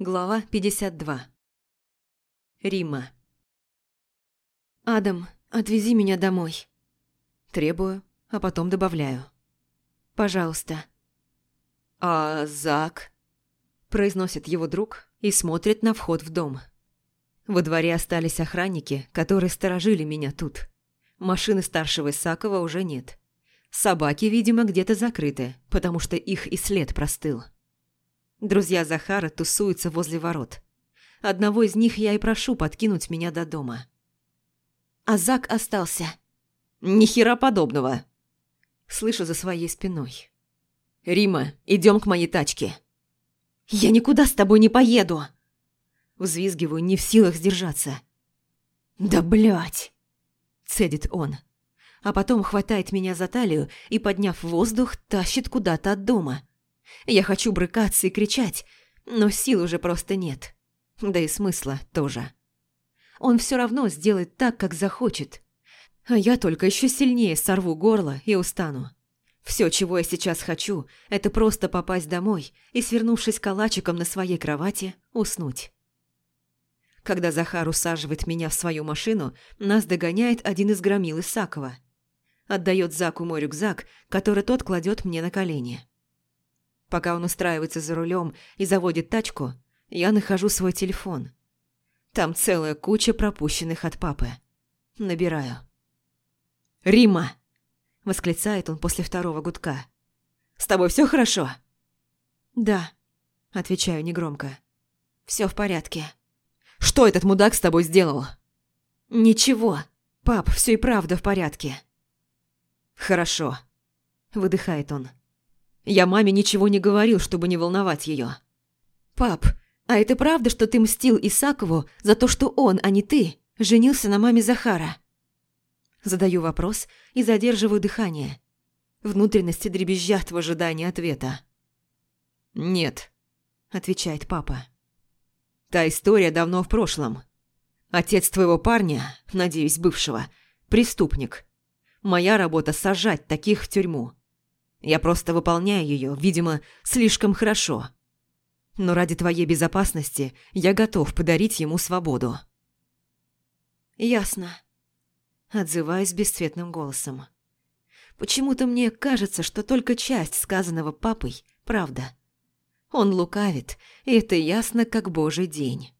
Глава 52 Рима «Адам, отвези меня домой». Требую, а потом добавляю. «Пожалуйста». «А Зак?» Произносит его друг и смотрит на вход в дом. Во дворе остались охранники, которые сторожили меня тут. Машины старшего Исакова уже нет. Собаки, видимо, где-то закрыты, потому что их и след простыл. Друзья Захара тусуются возле ворот. Одного из них я и прошу подкинуть меня до дома. А Зак остался. Ни хера подобного. Слышу за своей спиной. Рима, идем к моей тачке. Я никуда с тобой не поеду. Взвизгиваю, не в силах сдержаться. Да блять! Цедит он. А потом хватает меня за талию и, подняв воздух, тащит куда-то от дома. Я хочу брыкаться и кричать, но сил уже просто нет. Да и смысла тоже. Он все равно сделает так, как захочет. А я только еще сильнее сорву горло и устану. Все, чего я сейчас хочу, это просто попасть домой и, свернувшись калачиком на своей кровати, уснуть. Когда Захар усаживает меня в свою машину, нас догоняет один из громил Исакова. Отдает Заку мой рюкзак, который тот кладет мне на колени. Пока он устраивается за рулем и заводит тачку, я нахожу свой телефон. Там целая куча пропущенных от папы. Набираю. «Рима!» – восклицает он после второго гудка. «С тобой все хорошо?» «Да», – отвечаю негромко. «Все в порядке». «Что этот мудак с тобой сделал?» «Ничего. Пап, все и правда в порядке». «Хорошо», – выдыхает он. Я маме ничего не говорил, чтобы не волновать ее. «Пап, а это правда, что ты мстил Исакову за то, что он, а не ты, женился на маме Захара?» Задаю вопрос и задерживаю дыхание. Внутренности дребезжат в ожидании ответа. «Нет», – отвечает папа. «Та история давно в прошлом. Отец твоего парня, надеюсь, бывшего, преступник. Моя работа – сажать таких в тюрьму. Я просто выполняю ее, видимо, слишком хорошо. Но ради твоей безопасности я готов подарить ему свободу». «Ясно», – отзываюсь бесцветным голосом. «Почему-то мне кажется, что только часть сказанного папой – правда. Он лукавит, и это ясно, как божий день».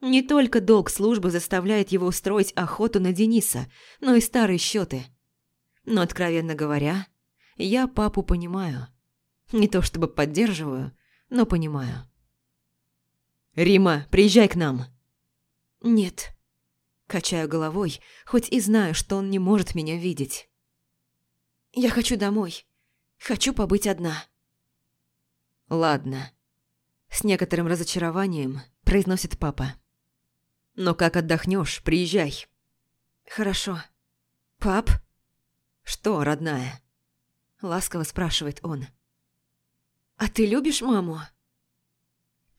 Не только долг службы заставляет его устроить охоту на Дениса, но и старые счеты. Но, откровенно говоря, я папу понимаю. Не то чтобы поддерживаю, но понимаю. «Рима, приезжай к нам!» «Нет». Качаю головой, хоть и знаю, что он не может меня видеть. «Я хочу домой. Хочу побыть одна». «Ладно», – с некоторым разочарованием произносит папа. «Но как отдохнешь, приезжай». «Хорошо. Пап?» «Что, родная?» Ласково спрашивает он. «А ты любишь маму?»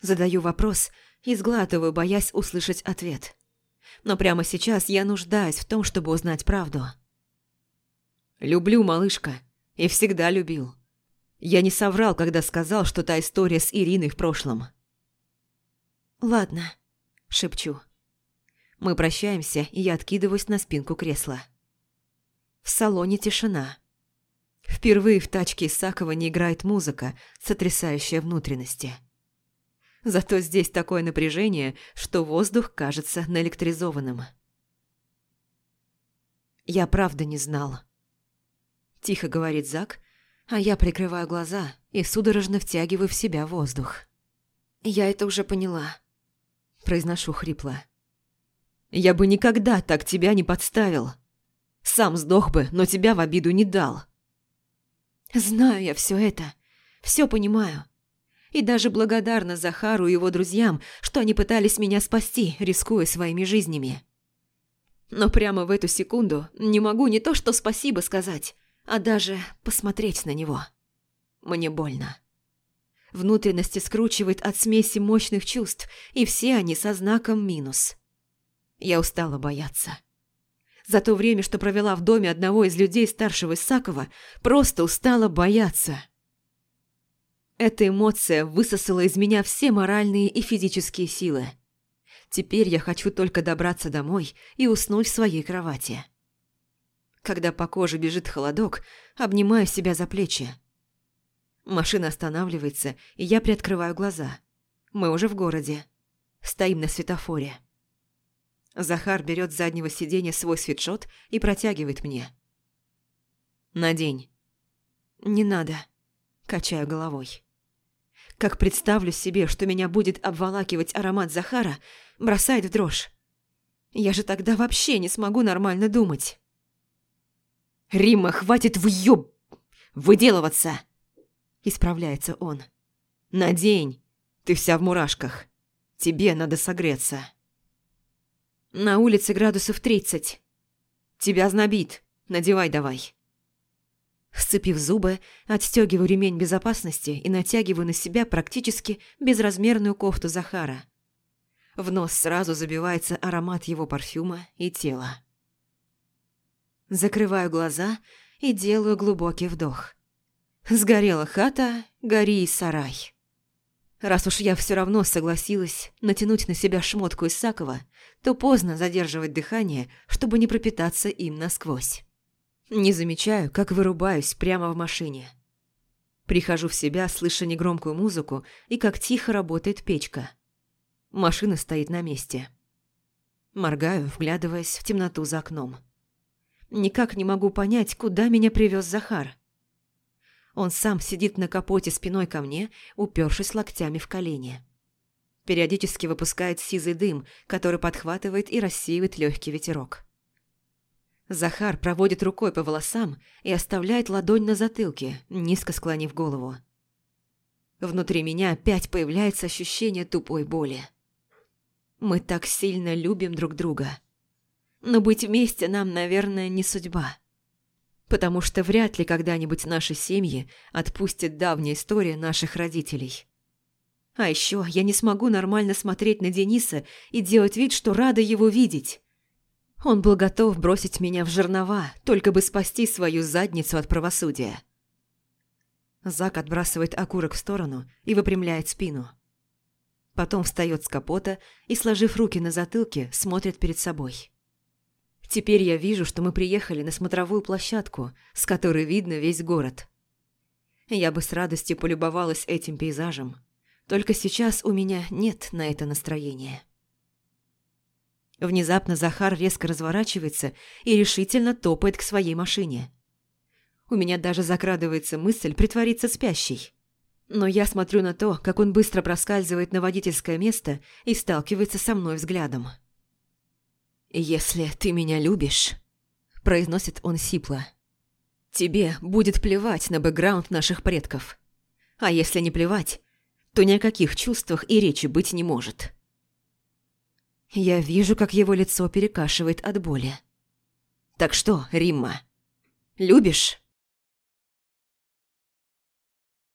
Задаю вопрос и сглатываю, боясь услышать ответ. Но прямо сейчас я нуждаюсь в том, чтобы узнать правду. «Люблю, малышка, и всегда любил. Я не соврал, когда сказал, что та история с Ириной в прошлом». «Ладно», – шепчу. Мы прощаемся, и я откидываюсь на спинку кресла. В салоне тишина. Впервые в тачке Исакова не играет музыка, сотрясающая внутренности. Зато здесь такое напряжение, что воздух кажется наэлектризованным. «Я правда не знал», – тихо говорит Зак, а я прикрываю глаза и судорожно втягиваю в себя воздух. «Я это уже поняла», – произношу хрипло. «Я бы никогда так тебя не подставил. Сам сдох бы, но тебя в обиду не дал». Знаю я все это, все понимаю. И даже благодарна Захару и его друзьям, что они пытались меня спасти, рискуя своими жизнями. Но прямо в эту секунду не могу не то что спасибо сказать, а даже посмотреть на него. Мне больно. Внутренности скручивает от смеси мощных чувств, и все они со знаком минус. Я устала бояться. За то время, что провела в доме одного из людей старшего Исакова, просто устала бояться. Эта эмоция высосала из меня все моральные и физические силы. Теперь я хочу только добраться домой и уснуть в своей кровати. Когда по коже бежит холодок, обнимаю себя за плечи. Машина останавливается, и я приоткрываю глаза. Мы уже в городе. Стоим на светофоре. Захар берет с заднего сиденья свой свитшот и протягивает мне. «Надень». «Не надо», – качаю головой. Как представлю себе, что меня будет обволакивать аромат Захара, бросает в дрожь. Я же тогда вообще не смогу нормально думать. «Римма, хватит въёб... выделываться!» Исправляется он. «Надень, ты вся в мурашках. Тебе надо согреться». На улице градусов тридцать. Тебя знобит, надевай давай. Сцепив зубы, отстегиваю ремень безопасности и натягиваю на себя практически безразмерную кофту Захара. В нос сразу забивается аромат его парфюма и тела. Закрываю глаза и делаю глубокий вдох. Сгорела хата, гори и сарай. Раз уж я все равно согласилась натянуть на себя шмотку из Сакова, то поздно задерживать дыхание, чтобы не пропитаться им насквозь. Не замечаю, как вырубаюсь прямо в машине. Прихожу в себя, слыша негромкую музыку и как тихо работает печка. Машина стоит на месте. Моргаю, вглядываясь в темноту за окном. Никак не могу понять, куда меня привез Захар. Он сам сидит на капоте спиной ко мне, упершись локтями в колени. Периодически выпускает сизый дым, который подхватывает и рассеивает легкий ветерок. Захар проводит рукой по волосам и оставляет ладонь на затылке, низко склонив голову. Внутри меня опять появляется ощущение тупой боли. Мы так сильно любим друг друга. Но быть вместе нам, наверное, не судьба потому что вряд ли когда-нибудь наши семьи отпустят давняя история наших родителей. А еще я не смогу нормально смотреть на Дениса и делать вид, что рада его видеть. Он был готов бросить меня в жернова, только бы спасти свою задницу от правосудия. Зак отбрасывает окурок в сторону и выпрямляет спину. Потом встает с капота и, сложив руки на затылке, смотрит перед собой. Теперь я вижу, что мы приехали на смотровую площадку, с которой видно весь город. Я бы с радостью полюбовалась этим пейзажем, только сейчас у меня нет на это настроения. Внезапно Захар резко разворачивается и решительно топает к своей машине. У меня даже закрадывается мысль притвориться спящей. Но я смотрю на то, как он быстро проскальзывает на водительское место и сталкивается со мной взглядом. «Если ты меня любишь», – произносит он сипло, – «тебе будет плевать на бэкграунд наших предков. А если не плевать, то ни о каких чувствах и речи быть не может». Я вижу, как его лицо перекашивает от боли. «Так что, Римма, любишь?»